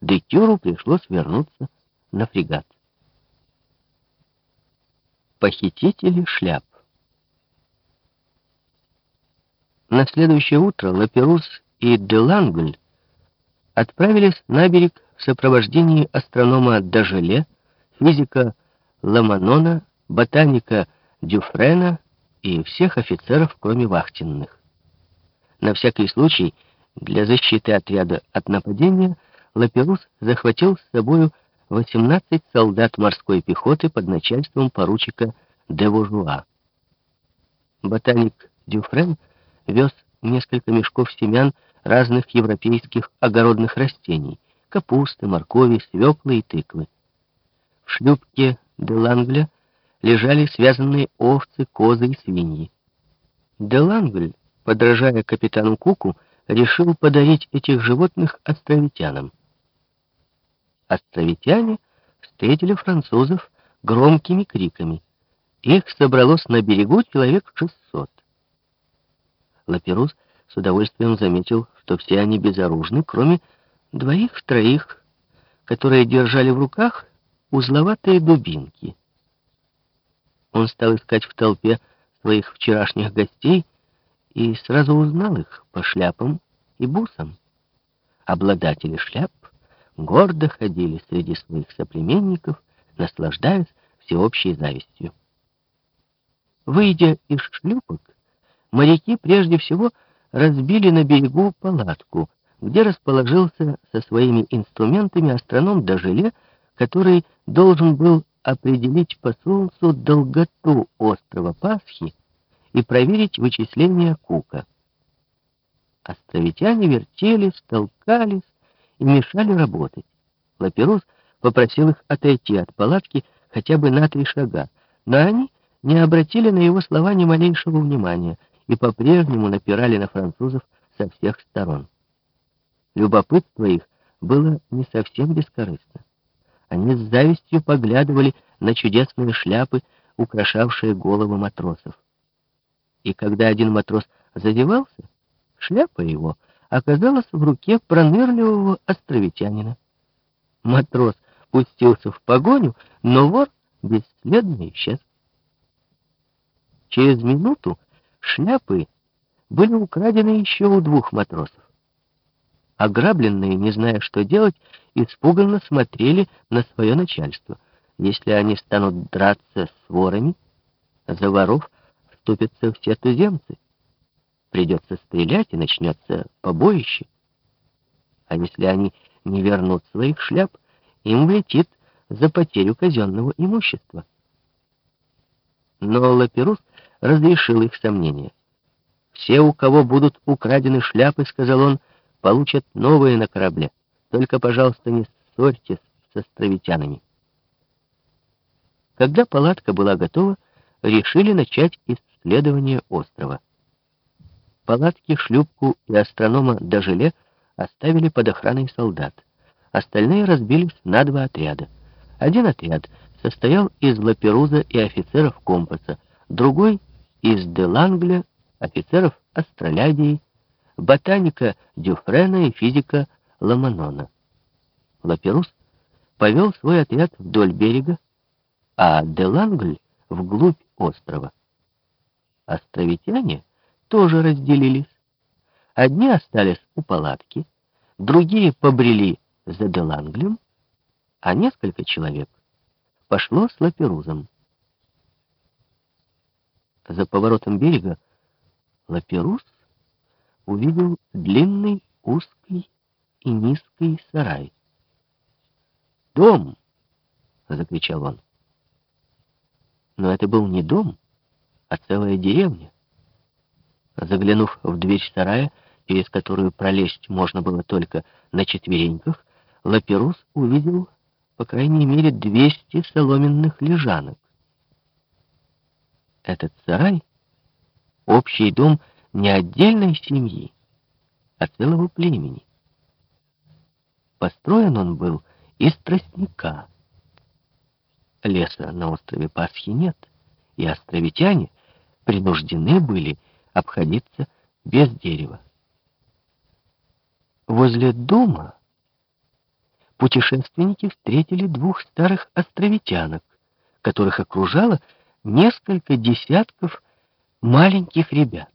Декюру пришлось вернуться на фрегат. Похитители шляп На следующее утро Лаперус и Делангль отправились на берег в сопровождении астронома Дажеле, физика Ламанона, ботаника Дюфрена и всех офицеров, кроме вахтенных. На всякий случай, для защиты отряда от нападения, Лаперус захватил с собою 18 солдат морской пехоты под начальством поручика Девожуа. Ботаник Дюфрен вез несколько мешков семян разных европейских огородных растений, капусты, моркови, свеклы и тыквы. В шлюпке Делангля лежали связанные овцы, козы и свиньи. Делангль, подражая капитану Куку, решил подарить этих животных островитянам. Островитяне встретили французов громкими криками. Их собралось на берегу человек шестьсот. Лаперус с удовольствием заметил, что все они безоружны, кроме двоих-троих, которые держали в руках узловатые дубинки. Он стал искать в толпе своих вчерашних гостей и сразу узнал их по шляпам и бусам. Обладатели шляп гордо ходили среди своих соплеменников, наслаждаясь всеобщей завистью. Выйдя из шлюпок, моряки прежде всего разбили на берегу палатку, где расположился со своими инструментами астроном Дажеле, который должен был определить по Солнцу долготу острова Пасхи и проверить вычисления Кука. Островитяне вертелись, толкались мешали работать. Лаперус попросил их отойти от палатки хотя бы на три шага, но они не обратили на его слова ни малейшего внимания и по-прежнему напирали на французов со всех сторон. Любопытство их было не совсем бескорыстно. Они с завистью поглядывали на чудесные шляпы, украшавшие головы матросов. И когда один матрос задевался, шляпа его оказалась в руке пронырливого островитянина. Матрос пустился в погоню, но вор бесследно исчез. Через минуту шляпы были украдены еще у двух матросов. Ограбленные, не зная, что делать, испуганно смотрели на свое начальство. Если они станут драться с ворами, за воров вступятся все туземцы. Придется стрелять, и начнется побоище. А если они не вернут своих шляп, им влетит за потерю казенного имущества. Но Лаперус разрешил их сомнения. «Все, у кого будут украдены шляпы, — сказал он, — получат новые на корабле. Только, пожалуйста, не ссорьтесь с островитянами». Когда палатка была готова, решили начать исследование острова. Палатки, шлюпку и астронома Дажеле оставили под охраной солдат. Остальные разбились на два отряда. Один отряд состоял из Лаперуза и офицеров компаса, другой из Делангля, офицеров астролябии, ботаника Дюфрена и физика Ламанона. Лаперус повел свой отряд вдоль берега, а Делангль — вглубь острова. Островитяне тоже разделились. Одни остались у палатки, другие побрели за Деланглем, а несколько человек пошло с Лаперузом. За поворотом берега Лаперус увидел длинный, узкий и низкий сарай. «Дом!» — закричал он. Но это был не дом, а целая деревня. Заглянув в дверь сарая, через которую пролезть можно было только на четвереньках, Лаперус увидел, по крайней мере, 200 соломенных лежанок. Этот сарай — общий дом не отдельной семьи, а целого племени. Построен он был из тростника. Леса на острове Пасхи нет, и островитяне принуждены были обходиться без дерева. Возле дома путешественники встретили двух старых островитянок, которых окружало несколько десятков маленьких ребят.